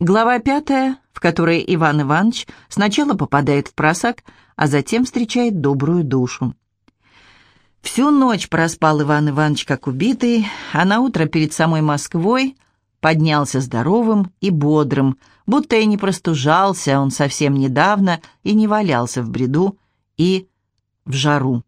Глава пятая, в которой Иван Иванович сначала попадает в просак, а затем встречает добрую душу. Всю ночь проспал Иван Иванович как убитый, а на утро перед самой Москвой поднялся здоровым и бодрым, будто и не простужался он совсем недавно и не валялся в бреду и в жару.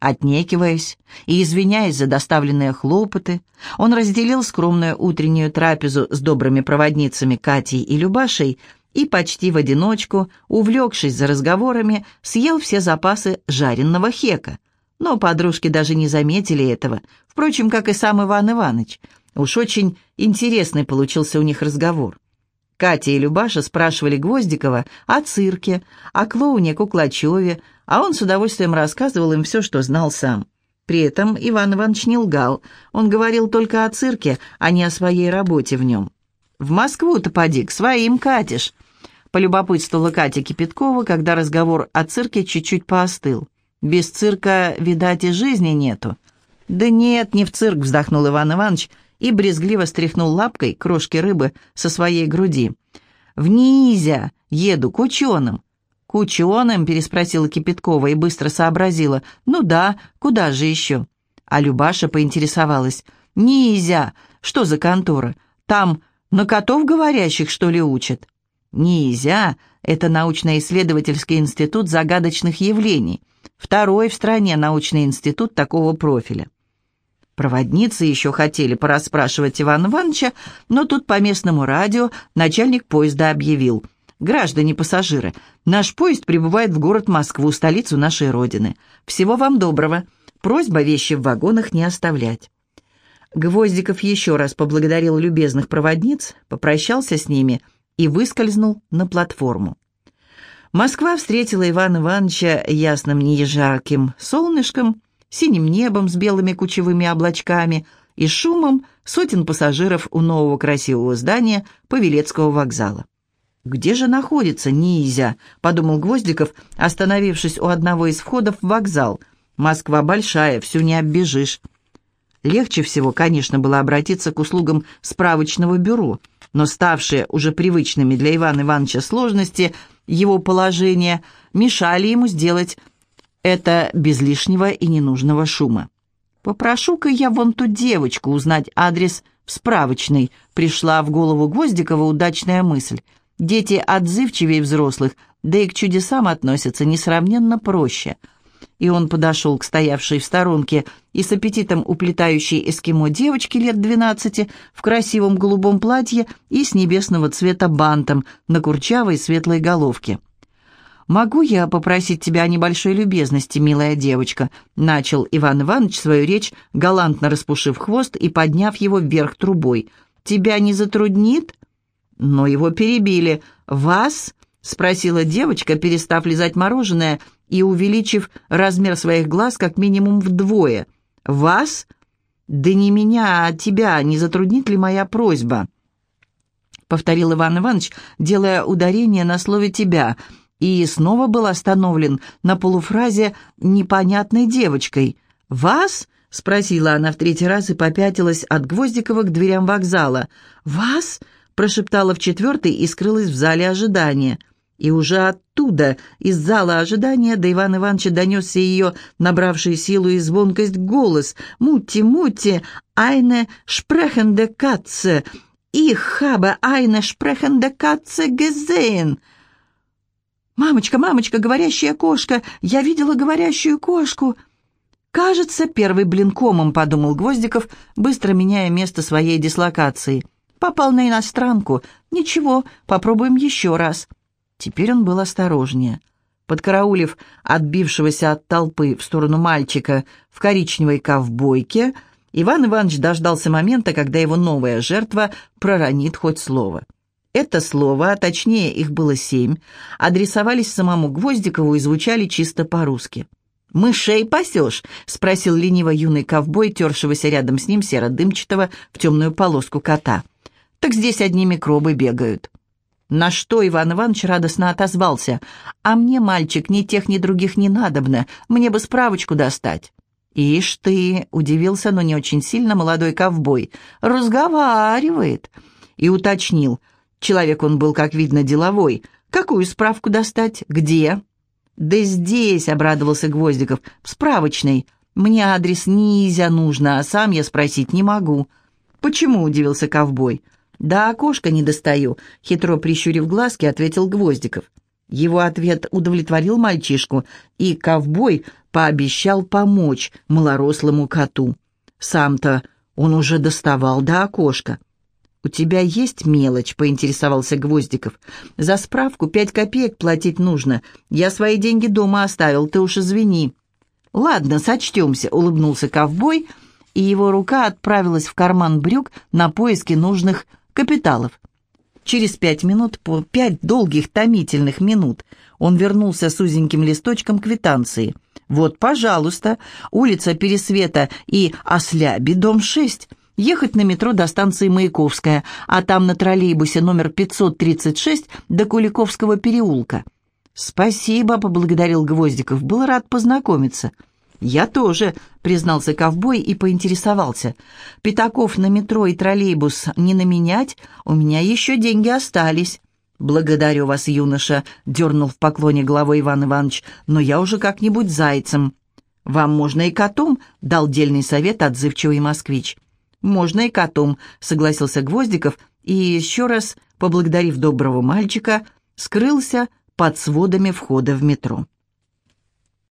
Отнекиваясь и извиняясь за доставленные хлопоты, он разделил скромную утреннюю трапезу с добрыми проводницами Катей и Любашей и почти в одиночку, увлекшись за разговорами, съел все запасы жареного хека. Но подружки даже не заметили этого, впрочем, как и сам Иван Иванович. Уж очень интересный получился у них разговор. Катя и Любаша спрашивали Гвоздикова о цирке, о клоуне Куклачеве, а он с удовольствием рассказывал им все, что знал сам. При этом Иван Иванович не лгал, он говорил только о цирке, а не о своей работе в нем. «В Москву-то поди, к своим катишь», — полюбопытствовала Катя Кипяткова, когда разговор о цирке чуть-чуть поостыл. «Без цирка, видать, и жизни нету». «Да нет, не в цирк», — вздохнул Иван Иванович, — и брезгливо стряхнул лапкой крошки рыбы со своей груди. «В Низя еду к ученым». «К ученым?» — переспросила Кипяткова и быстро сообразила. «Ну да, куда же еще?» А Любаша поинтересовалась. «Низя! Что за контора? Там на котов говорящих, что ли, учат?» «Низя — это научно-исследовательский институт загадочных явлений. Второй в стране научный институт такого профиля. Проводницы еще хотели порасспрашивать Ивана Ивановича, но тут по местному радио начальник поезда объявил. «Граждане-пассажиры, наш поезд прибывает в город Москву, столицу нашей Родины. Всего вам доброго. Просьба вещи в вагонах не оставлять». Гвоздиков еще раз поблагодарил любезных проводниц, попрощался с ними и выскользнул на платформу. Москва встретила Ивана Ивановича ясным неежарким солнышком, синим небом с белыми кучевыми облачками и шумом сотен пассажиров у нового красивого здания Павелецкого вокзала. «Где же находится Низя?» — подумал Гвоздиков, остановившись у одного из входов в вокзал. «Москва большая, всю не оббежишь». Легче всего, конечно, было обратиться к услугам справочного бюро, но ставшие уже привычными для Ивана Ивановича сложности его положения мешали ему сделать это без лишнего и ненужного шума. «Попрошу-ка я вон ту девочку узнать адрес в справочной», пришла в голову Гвоздикова удачная мысль. «Дети отзывчивее взрослых, да и к чудесам относятся несравненно проще». И он подошел к стоявшей в сторонке и с аппетитом уплетающей эскимо девочке лет двенадцати в красивом голубом платье и с небесного цвета бантом на курчавой светлой головке. «Могу я попросить тебя о небольшой любезности, милая девочка?» Начал Иван Иванович свою речь, галантно распушив хвост и подняв его вверх трубой. «Тебя не затруднит?» Но его перебили. «Вас?» — спросила девочка, перестав лизать мороженое и увеличив размер своих глаз как минимум вдвое. «Вас?» «Да не меня, а тебя. Не затруднит ли моя просьба?» Повторил Иван Иванович, делая ударение на слове «тебя», и снова был остановлен на полуфразе непонятной девочкой. «Вас?» — спросила она в третий раз и попятилась от Гвоздикова к дверям вокзала. «Вас?» — прошептала в четвертый и скрылась в зале ожидания. И уже оттуда, из зала ожидания, до Ивана Ивановича донесся ее, набравший силу и звонкость, голос. «Мутти, мутти, айне шпрехенде катце, их хабе айне шпрехенде катце гезейн!» «Мамочка, мамочка, говорящая кошка! Я видела говорящую кошку!» «Кажется, первый блин комом», — подумал Гвоздиков, быстро меняя место своей дислокации. «Попал на иностранку. Ничего, попробуем еще раз». Теперь он был осторожнее. Подкараулив отбившегося от толпы в сторону мальчика в коричневой ковбойке, Иван Иванович дождался момента, когда его новая жертва проронит хоть слово. Это слово, а точнее их было семь, адресовались самому Гвоздикову и звучали чисто по-русски. «Мышей пасешь?» — спросил лениво юный ковбой, тершегося рядом с ним серо-дымчатого в темную полоску кота. «Так здесь одни микробы бегают». На что Иван Иванович радостно отозвался. «А мне, мальчик, ни тех, ни других не надобно. Мне бы справочку достать». «Ишь ты!» — удивился, но не очень сильно молодой ковбой. «Разговаривает!» И уточнил — Человек он был, как видно, деловой. Какую справку достать? Где? «Да здесь», — обрадовался Гвоздиков, — «в справочной. Мне адрес Низя нужно, а сам я спросить не могу». «Почему?» — удивился ковбой. «Да окошко не достаю», — хитро прищурив глазки, ответил Гвоздиков. Его ответ удовлетворил мальчишку, и ковбой пообещал помочь малорослому коту. Сам-то он уже доставал до окошка. «У тебя есть мелочь?» — поинтересовался Гвоздиков. «За справку пять копеек платить нужно. Я свои деньги дома оставил, ты уж извини». «Ладно, сочтемся», — улыбнулся ковбой, и его рука отправилась в карман брюк на поиски нужных капиталов. Через пять минут, по пять долгих томительных минут, он вернулся с узеньким листочком квитанции. «Вот, пожалуйста, улица Пересвета и Осляби, дом 6. Ехать на метро до станции Маяковская, а там на троллейбусе номер 536 до Куликовского переулка. «Спасибо», — поблагодарил Гвоздиков, — «был рад познакомиться». «Я тоже», — признался ковбой и поинтересовался. «Пятаков на метро и троллейбус не наменять? У меня еще деньги остались». «Благодарю вас, юноша», — дернул в поклоне головой Иван Иванович, «но я уже как-нибудь зайцем». «Вам можно и котом», — дал дельный совет отзывчивый москвич. «Можно и котом», — согласился Гвоздиков и, еще раз поблагодарив доброго мальчика, скрылся под сводами входа в метро.